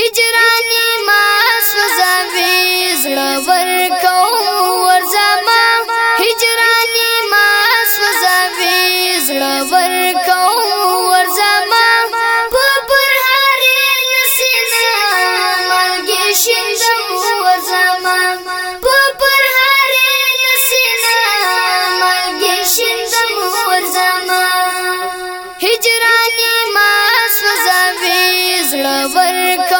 هجرانی ما سوزاوی زړه ورکوم ورځما هجرانی ما سوزاوی زړه ورکوم ورځما په پر هاري نسینا مالګي شندم ورځما په پر هاري نسینا مالګي شندم ورځما هجرانی ما سوزاوی زړه ورکوم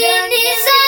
Indonesia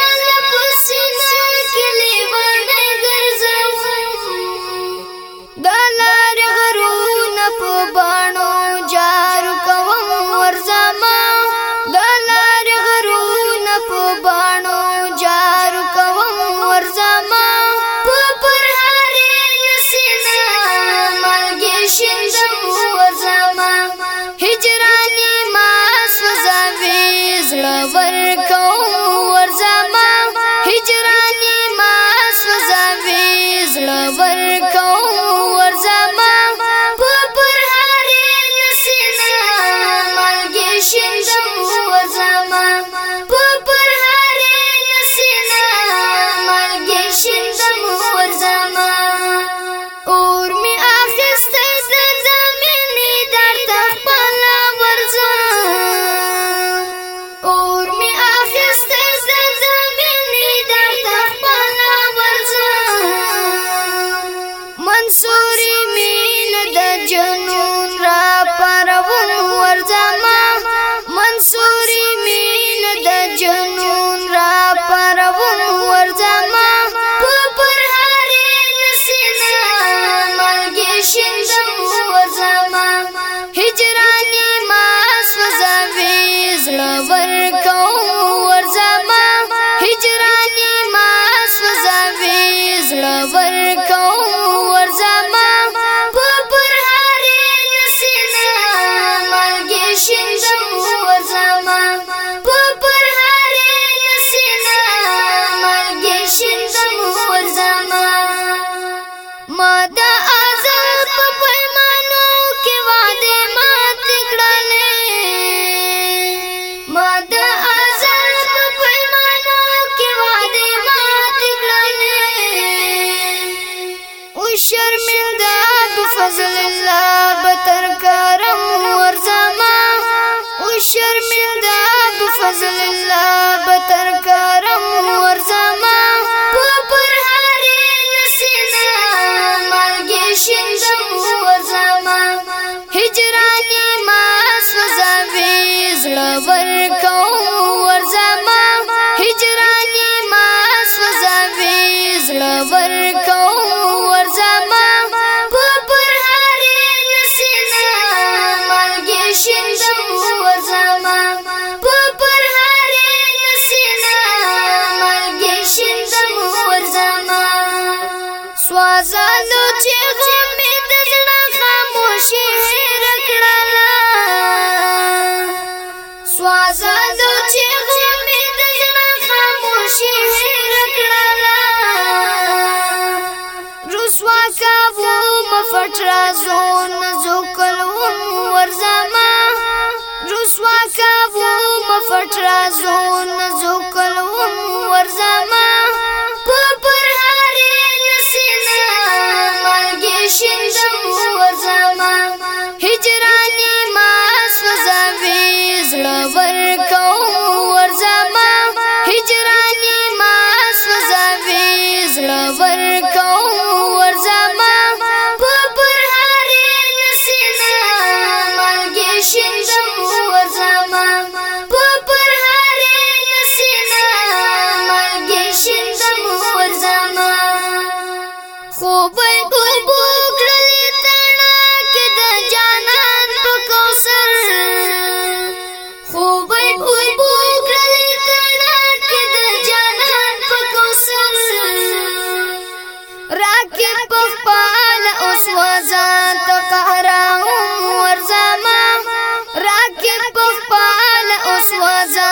منصور مين د جنون را شرمنده فضل الله بترکا رسوا کاوه مفټ رازون زوکلوم ورزما رسوا کاوه مفټ رازون زوکلوم ورزما was a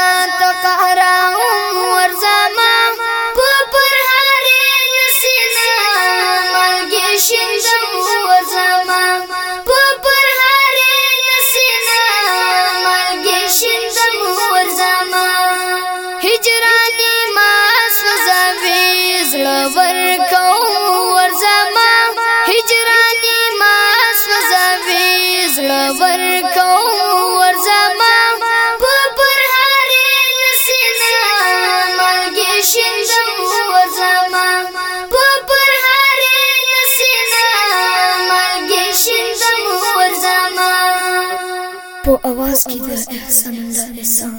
په اواز کې د احسان د احسان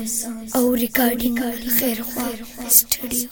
او ریکارډینګ خیر خوا سټډیو